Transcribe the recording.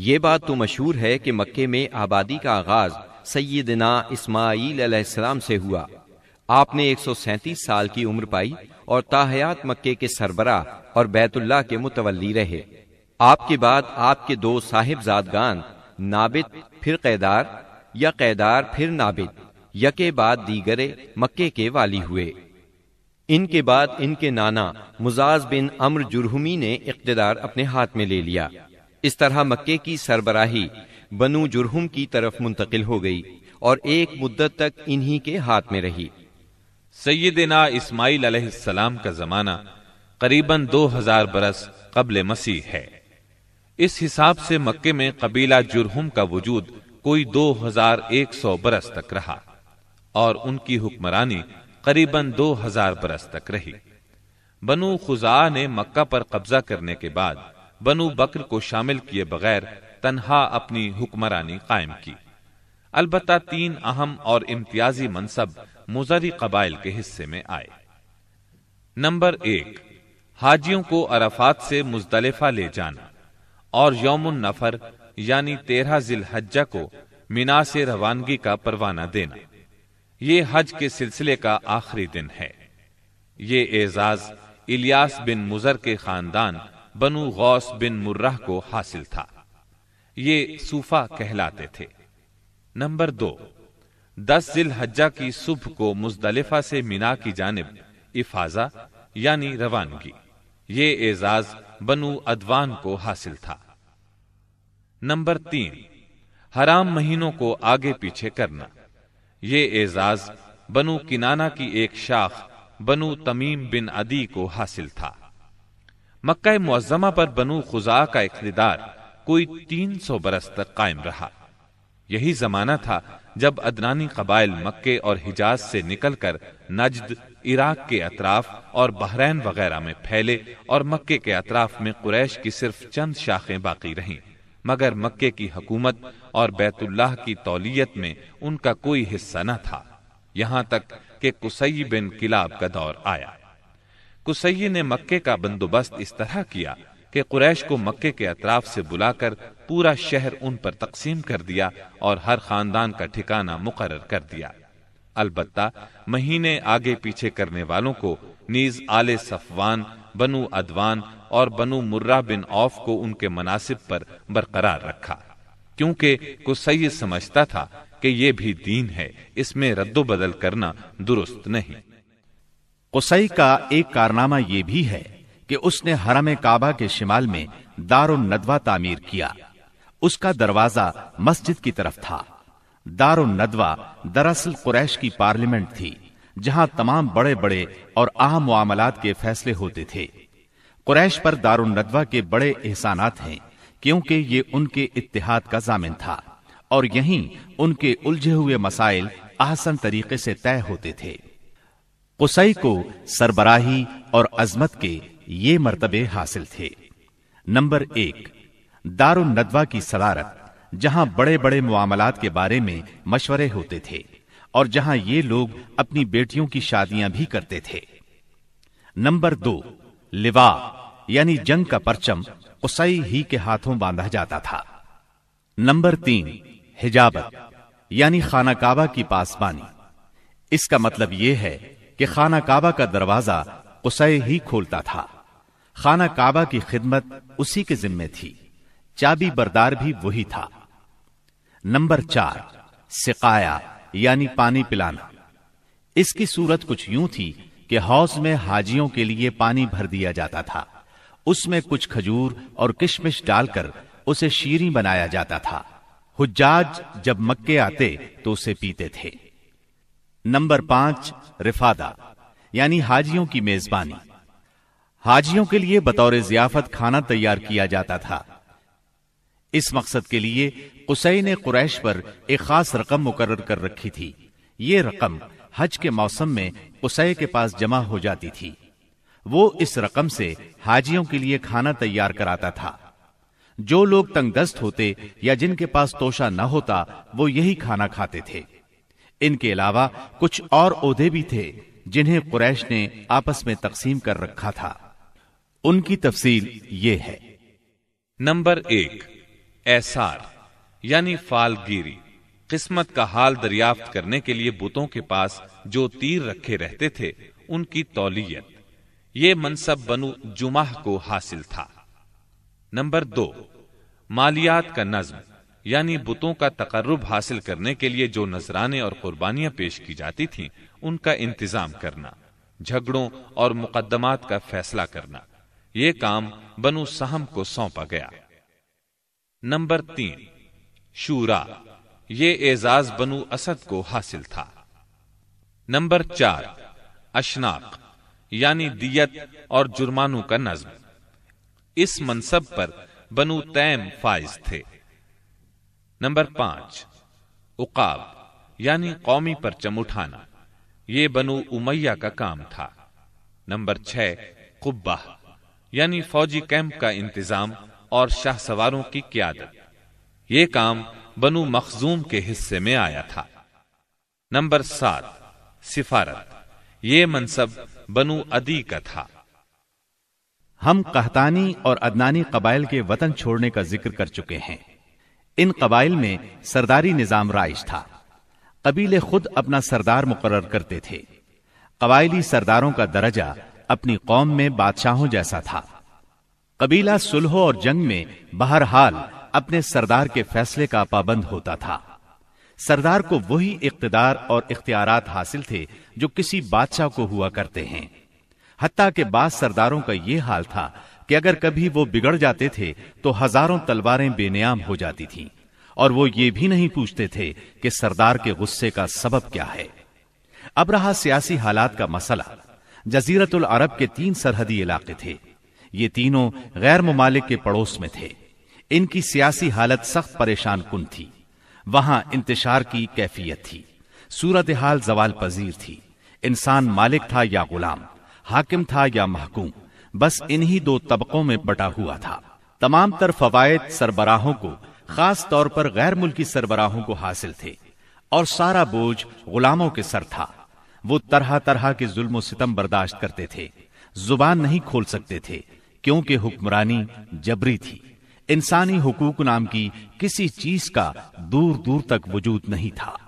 یہ بات تو مشہور ہے کہ مکے میں آبادی کا آغاز سیدنا اسماعیل علیہ السلام سے ہوا۔ آپ نے ایک سو سینتیس سال کی عمر پائی اور تاحیات مکے کے سربراہ اور بیت اللہ کے متولی رہے۔ آپ کے بعد آپ کے دو صاحب زادگان نابد پھر قیدار یا قیدار پھر نابد یکے بعد دیگرے مکے کے والی ہوئے۔ ان کے بعد ان کے نانا مزاز بن امر جرہمی نے اقتدار اپنے ہاتھ میں لے لیا۔ اس طرح مکے کی سربراہی بنو جرہم کی طرف منتقل ہو گئی اور ایک مدت تک انہی کے ہاتھ میں رہی۔ سیدنا اسماعیل علیہ السلام کا زمانہ قریباً دو ہزار برس قبل مسیح ہے۔ اس حساب سے مکے میں قبیلہ جرہم کا وجود کوئی دو ہزار ایک سو برس تک رہا اور ان کی حکمرانی قریباً دو ہزار برس تک رہی۔ بنو خزا نے مکہ پر قبضہ کرنے کے بعد بنو بکر کو شامل کیے بغیر تنہا اپنی حکمرانی قائم کی۔ البتہ تین اہم اور امتیازی منصب مزری قبائل کے حصے میں آئے۔ نمبر ایک، حاجیوں کو عرفات سے مزدلفہ لے جانا۔ اور یوم النفر یعنی تیرہ ذی الحجہ کو مینا سے روانگی کا پروانہ دینا۔ یہ حج کے سلسلے کا آخری دن ہے۔ یہ اعزاز الیاس بن مزر کے خاندان بنو غوث بن مرہ کو حاصل تھا۔ یہ صوفہ کہلاتے تھے۔ نمبر دو، دس ذیل حجہ کی صبح کو مزدلفہ سے مینا کی جانب افاظہ یعنی روانگی۔ یہ اعزاز بنو ادوان کو حاصل تھا۔ نمبر تین، حرام مہینوں کو آگے پیچھے کرنا۔ یہ اعزاز بنو کنانا کی ایک شاخ بنو تمیم بن ادی کو حاصل تھا۔ مکہ معظمہ پر بنو خزا کا اقتدار کوئی تین سو برس تک قائم رہا۔ یہی زمانہ تھا جب ادنانی قبائل مکے اور حجاز سے نکل کر نجد، عراق کے اطراف اور بحرین وغیرہ میں پھیلے اور مکے کے اطراف میں قریش کی صرف چند شاخیں باقی رہیں۔ مگر مکے کی حکومت اور بیت اللہ کی تولیت میں ان کا کوئی حصہ نہ تھا۔ یہاں تک کہ کسی بن کلاب کا دور آیا۔ کسی نے مکے کا بندوبست اس طرح کیا کہ قریش کو مکے کے اطراف سے بلا کر پورا شہر ان پر تقسیم کر دیا اور ہر خاندان کا ٹھکانہ مقرر کر دیا۔ البتہ مہینے آگے پیچھے کرنے والوں کو نیز آل صفوان، بنو ادوان اور بنو مرہ بن اوف کو ان کے مناسب پر برقرار رکھا۔ کیونکہ کو سمجھتا تھا کہ یہ بھی دین ہے، اس میں رد و بدل کرنا درست نہیں۔ قصی کا ایک کارنامہ یہ بھی ہے کہ اس نے حرم کعبہ کے شمال میں دار الندوہ تعمیر کیا۔ اس کا دروازہ مسجد کی طرف تھا۔ دار الندوہ دراصل قریش کی پارلیمنٹ تھی، جہاں تمام بڑے بڑے اور اہم معاملات کے فیصلے ہوتے تھے۔ قریش پر دار الندوہ کے بڑے احسانات ہیں، کیونکہ یہ ان کے اتحاد کا ضامن تھا اور یہیں ان کے الجھے ہوئے مسائل احسن طریقے سے طے ہوتے تھے۔ قصی کو سربراہی اور عظمت کے یہ مرتبے حاصل تھے۔ نمبر ایک دار الندوہ کی صدارت، جہاں بڑے بڑے معاملات کے بارے میں مشورے ہوتے تھے اور جہاں یہ لوگ اپنی بیٹیوں کی شادیاں بھی کرتے تھے۔ نمبر دو، لوا یعنی جنگ کا پرچم قصی ہی کے ہاتھوں باندھا جاتا تھا۔ نمبر تین، حجابت یعنی خانہ کعبہ کی پاسبانی۔ اس کا مطلب یہ ہے کہ خانہ کعبہ کا دروازہ قصی ہی کھولتا تھا۔ خانہ کعبہ کی خدمت اسی کے ذمے تھی۔ چابی بردار بھی وہی تھا۔ نمبر چار، سقایا یعنی پانی پلانا۔ اس کی صورت کچھ یوں تھی کہ حوض میں حاجیوں کے لیے پانی بھر دیا جاتا تھا۔ اس میں کچھ کھجور اور کشمش ڈال کر اسے شیریں بنایا جاتا تھا۔ حجاج جب مکے آتے تو اسے پیتے تھے۔ نمبر پانچ، رفادہ یعنی حاجیوں کی میزبانی۔ حاجیوں کے لیے بطور ضیافت کھانا تیار کیا جاتا تھا۔ اس مقصد کے لیے قسئی نے قریش پر ایک خاص رقم مقرر کر رکھی تھی۔ یہ رقم حج کے موسم میں قسے کے پاس جمع ہو جاتی تھی۔ وہ اس رقم سے حاجیوں کے لیے کھانا تیار کراتا تھا۔ جو لوگ تنگ دست ہوتے یا جن کے پاس توشا نہ ہوتا، وہ یہی کھانا کھاتے تھے۔ ان کے علاوہ کچھ اور عہدے بھی تھے جنہیں قریش نے آپس میں تقسیم کر رکھا تھا۔ ان کی تفصیل یہ ہے۔ نمبر ایک، ایسار یعنی فال گیری قسمت کا حال دریافت کرنے کے لیے بتوں کے پاس جو تیر رکھے رہتے تھے، ان کی تولیت۔ یہ منصب بنو جمعہ کو حاصل تھا۔ نمبر دو، مالیات کا نظم۔ یعنی بتوں کا تقرب حاصل کرنے کے لیے جو نذرانے اور قربانیاں پیش کی جاتی تھیں، ان کا انتظام کرنا، جھگڑوں اور مقدمات کا فیصلہ کرنا۔ یہ کام بنو سہم کو سونپا گیا۔ نمبر تین، شورا۔ یہ اعزاز بنو اسد کو حاصل تھا۔ نمبر چار، اشناق یعنی دیت اور جرمانوں کا نظم۔ اس منصب پر بنو تیم فائز تھے۔ نمبر پانچ اقاب یعنی قومی پر چم اٹھانا، یہ بنو امیہ کا کام تھا۔ نمبر چھ، قبہ یعنی فوجی کیمپ کا انتظام اور شاہ سواروں کی قیادت۔ یہ کام بنو مخزوم کے حصے میں آیا تھا۔ نمبر سات، سفارت، یہ منصب بنو ادی کا تھا۔ ہم قہتانی اور ادنانی قبائل کے وطن چھوڑنے کا ذکر کر چکے ہیں۔ ان قبائل میں سرداری نظام رائج تھا۔ قبیلے خود اپنا سردار مقرر کرتے تھے۔ قبائلی سرداروں کا درجہ اپنی قوم میں بادشاہوں جیسا تھا۔ قبیلہ سلح اور جنگ میں بہرحال اپنے سردار کے فیصلے کا پابند ہوتا تھا۔ سردار کو وہی اقتدار اور اختیارات حاصل تھے جو کسی بادشاہ کو ہوا کرتے ہیں۔ حتیٰ کہ بعض سرداروں کا یہ حال تھا کہ اگر کبھی وہ بگڑ جاتے تھے تو ہزاروں تلواریں بے نیام ہو جاتی تھیں۔ اور وہ یہ بھی نہیں پوچھتے تھے کہ سردار کے غصے کا سبب کیا ہے۔ اب رہا سیاسی حالات کا مسئلہ۔ جزیرت العرب کے تین سرحدی علاقے تھے۔ یہ تینوں غیر ممالک کے پڑوس میں تھے۔ ان کی سیاسی حالت سخت پریشان کن تھی۔ وہاں انتشار کی کیفیت تھی۔ صورتحال زوال پذیر تھی۔ انسان مالک تھا یا غلام، حاکم تھا یا محکوم۔ بس انہی دو طبقوں میں بٹا ہوا تھا۔ تمام تر فوائد سربراہوں کو، خاص طور پر غیر ملکی سربراہوں کو حاصل تھے۔ اور سارا بوجھ غلاموں کے سر تھا۔ وہ طرح طرح کے ظلم و ستم برداشت کرتے تھے۔ زبان نہیں کھول سکتے تھے، کیونکہ حکمرانی جبری تھی۔ انسانی حقوق نام کی کسی چیز کا دور دور تک وجود نہیں تھا۔